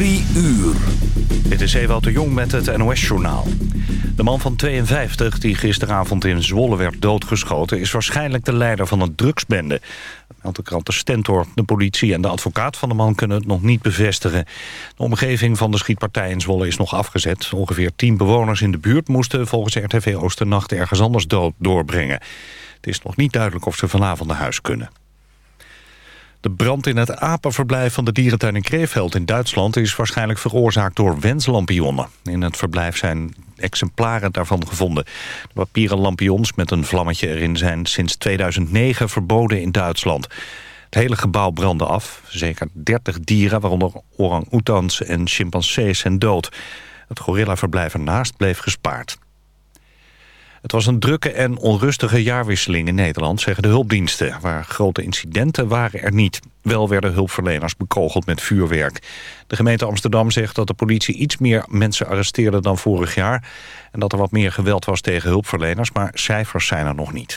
Drie uur. Dit is Ewout de Jong met het NOS-journaal. De man van 52 die gisteravond in Zwolle werd doodgeschoten... is waarschijnlijk de leider van een drugsbende. De krant de Stentor. De politie en de advocaat van de man kunnen het nog niet bevestigen. De omgeving van de schietpartij in Zwolle is nog afgezet. Ongeveer 10 bewoners in de buurt moesten volgens RTV Oosternacht... ergens anders dood doorbrengen. Het is nog niet duidelijk of ze vanavond naar huis kunnen. De brand in het apenverblijf van de dierentuin in Kreeveld in Duitsland... is waarschijnlijk veroorzaakt door wenslampionnen. In het verblijf zijn exemplaren daarvan gevonden. De papieren lampions met een vlammetje erin zijn sinds 2009 verboden in Duitsland. Het hele gebouw brandde af. Zeker 30 dieren, waaronder orang-oetans en chimpansees, zijn dood. Het gorillaverblijf ernaast bleef gespaard. Het was een drukke en onrustige jaarwisseling in Nederland, zeggen de hulpdiensten. Waar grote incidenten waren er niet. Wel werden hulpverleners bekogeld met vuurwerk. De gemeente Amsterdam zegt dat de politie iets meer mensen arresteerde dan vorig jaar... en dat er wat meer geweld was tegen hulpverleners, maar cijfers zijn er nog niet.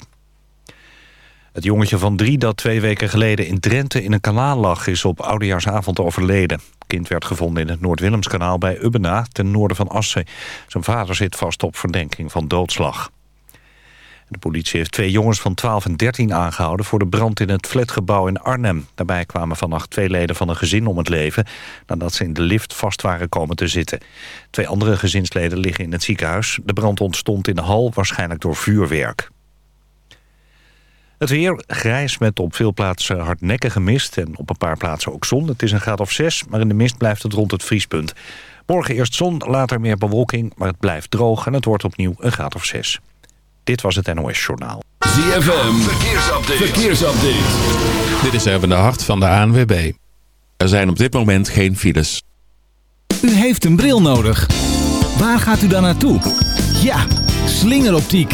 Het jongetje van drie dat twee weken geleden in Drenthe in een kanaal lag... is op oudejaarsavond overleden. Kind werd gevonden in het Noord-Willemskanaal bij Ubbena... ten noorden van Assen. Zijn vader zit vast op verdenking van doodslag. De politie heeft twee jongens van 12 en 13 aangehouden... voor de brand in het flatgebouw in Arnhem. Daarbij kwamen vannacht twee leden van een gezin om het leven... nadat ze in de lift vast waren komen te zitten. Twee andere gezinsleden liggen in het ziekenhuis. De brand ontstond in de hal, waarschijnlijk door vuurwerk. Het weer grijs met op veel plaatsen hardnekkige mist... en op een paar plaatsen ook zon. Het is een graad of 6, maar in de mist blijft het rond het vriespunt. Morgen eerst zon, later meer bewolking, maar het blijft droog... en het wordt opnieuw een graad of 6. Dit was het NOS Journaal. ZFM, verkeersupdate. verkeersupdate. Dit is even de hart van de ANWB. Er zijn op dit moment geen files. U heeft een bril nodig. Waar gaat u dan naartoe? Ja, slingeroptiek.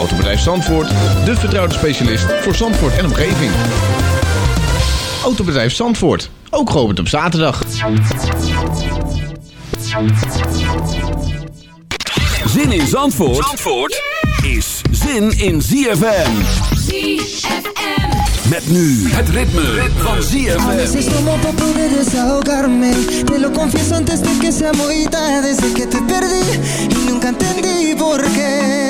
Autobedrijf Zandvoort, de vertrouwde specialist voor Zandvoort en omgeving. Autobedrijf Zandvoort, ook geopend op zaterdag. Zin in Zandvoort, Zandvoort is zin in ZFM. ZFM. Met nu het ritme, van A ZFM. veces tomo pa poder desahogarme Te lo confieso antes de que sea muy tarde Desde que te perdí y nunca entendí por qué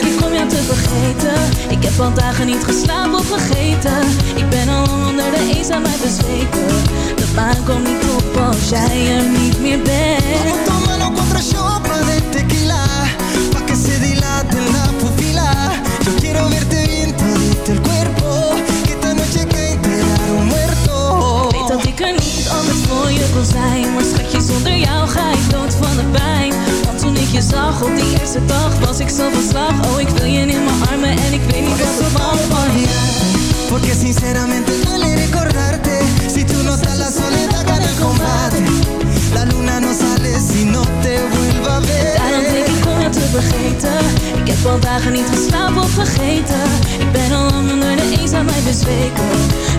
te vergeten. Ik heb al dagen niet geslapen of vergeten. Ik ben al onder de eenzaamheid bezweken. De maan komt niet op als jij er niet meer bent. Vamos contra sopa de tequila Pa' que se dilate la pupila Yo quiero verte bien todito el cuerpo. Que esta noche que enterar un muerto. Weet dat ik er niet anders voor je kon zijn. Maar schatje, zonder jou ga ik dood van de pijn toen ik je zag op die eerste dag Was ik zo van Oh, ik wil je in mijn armen En ik weet niet wat pa van olvidarte Porque sinceramente duele recordarte. Si tú no estás la soledad gana el combate La luna no sale si no te vuelva a Daarom denk ver ik om jou te vergeten Ik heb al dagen niet geslapen of vergeten bezweken.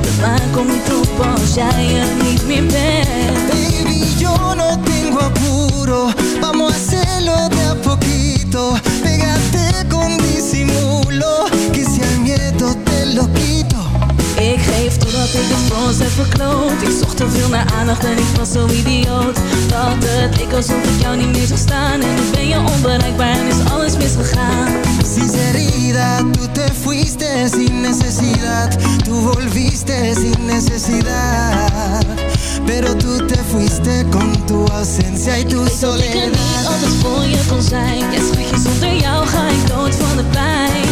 De maan komt niet op als jij er niet meer bent. Baby, yo no tengo apuro. Vamos a hacerlo de a poquito. Pégate con disimulo. Que si al miedo te lo quito. Ik geef totdat ik het voor ons heb verkloot Ik zocht te veel naar aandacht en ik was zo idioot Dat het leek alsof ik jou niet meer zag staan En nu ben je onbereikbaar en is alles misgegaan Sinceridad, tú te fuiste sin necesidad. Tú volviste sin necesidad. Pero tú te fuiste con tu ausencia y tu Ik weet dat ik er soledad. niet altijd voor je kon zijn Ja schatje, zonder jou ga ik dood van de pijn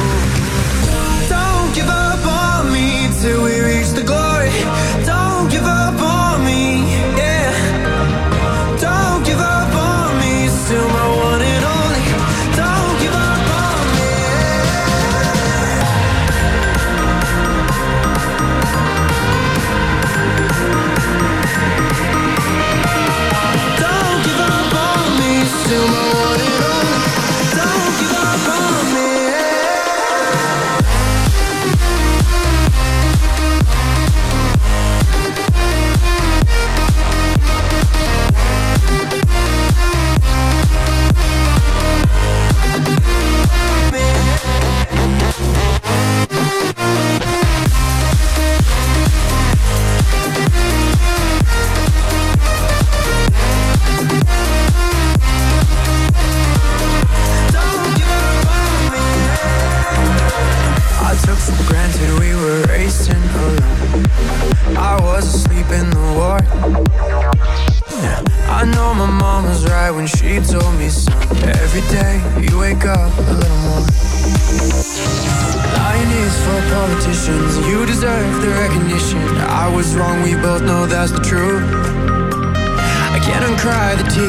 Give up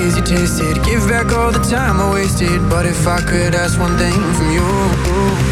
you tasted. Give back all the time I wasted. But if I could ask one thing from you.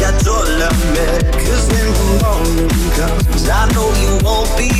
that your love me. Cause when the morning comes, I know you won't be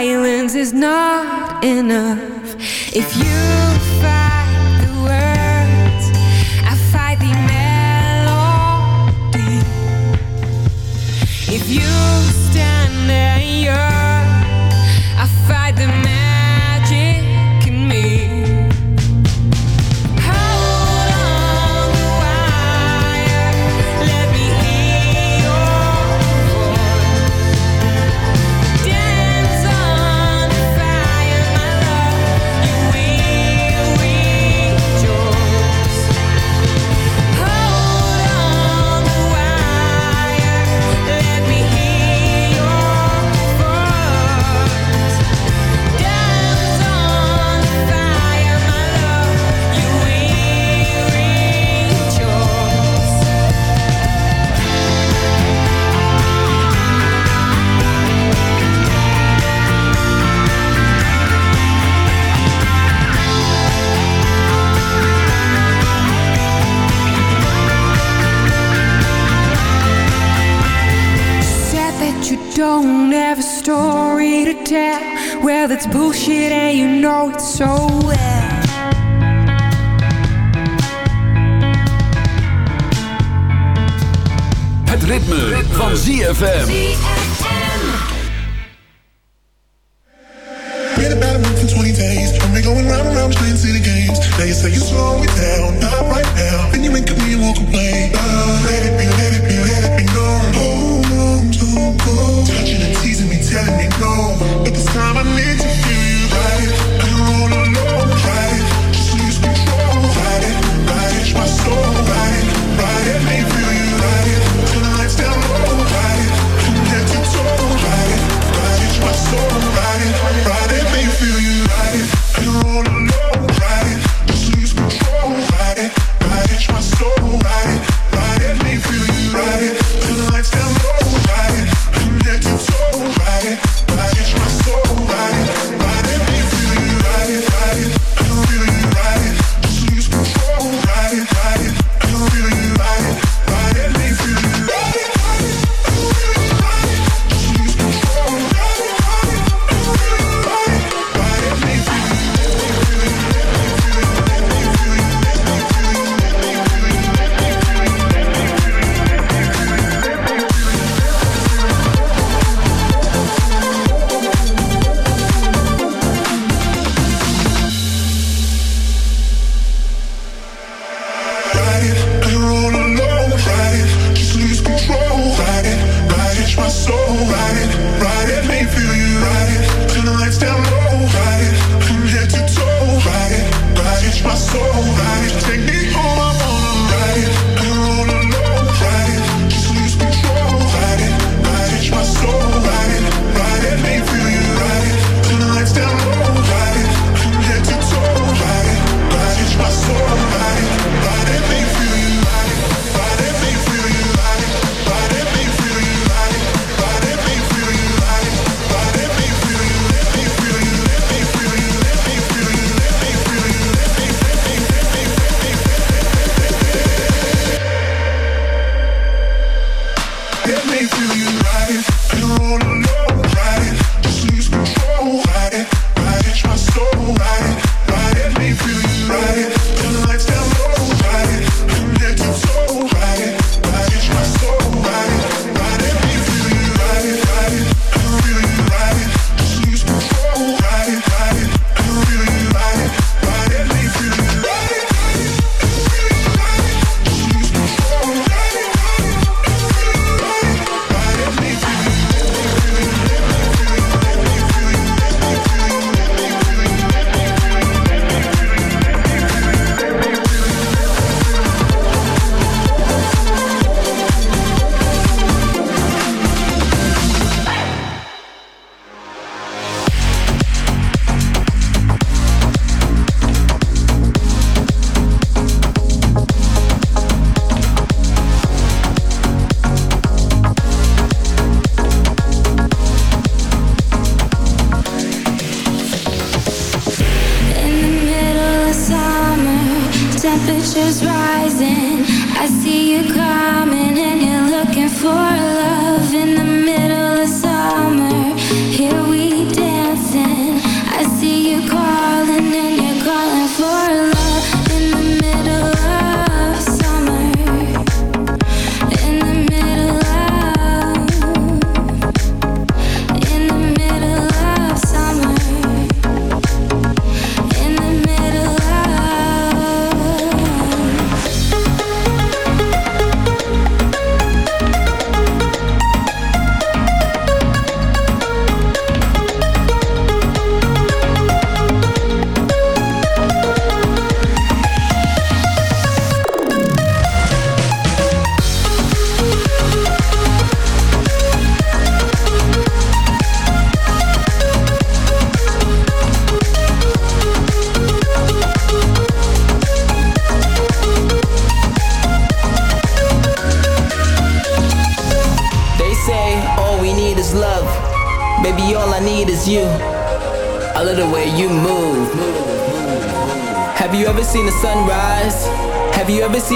silence is not enough. If you you stand there, you're don't have a story to tell Well, that's bullshit and you know it so well Het ritme, ritme. van ZFM.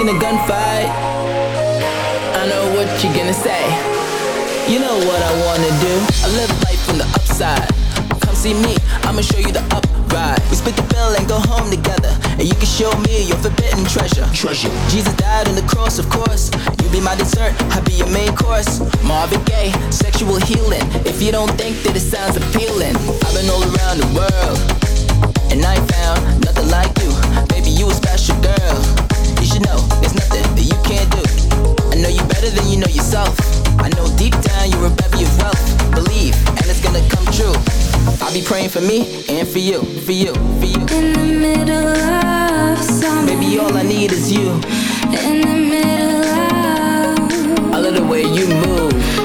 in a gunfight, I know what you're gonna say. You know what I wanna do. I live life from the upside. Come see me, I'ma show you the upright. We split the bill and go home together. And you can show me your forbidden treasure. Treasure. Jesus died on the cross, of course. You be my dessert, I be your main course. Marvin Gaye, sexual healing. If you don't think that it sounds appealing, I've been all around the world. And I found nothing like you. Baby, you a special girl. You know, there's nothing that you can't do. I know you better than you know yourself. I know deep down you're a bevy of wealth. Believe, and it's gonna come true. I'll be praying for me and for you, for you, for you. In the middle of summer. Baby, all I need is you. In the middle of. I love the way you move.